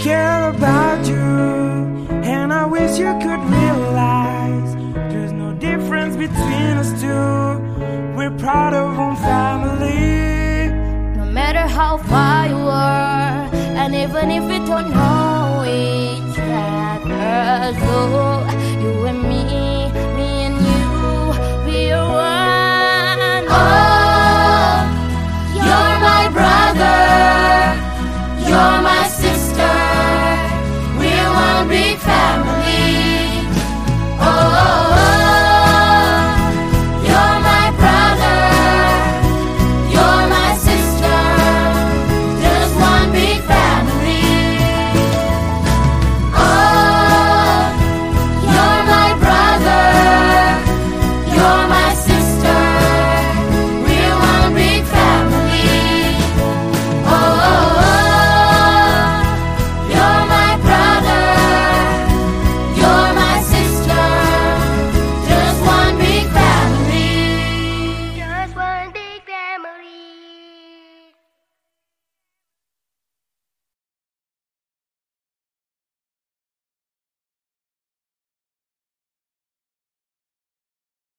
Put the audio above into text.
care about you, and I wish you could realize there's no difference between us two. We're proud of one family. No matter how far you are, and even if we don't know each other, so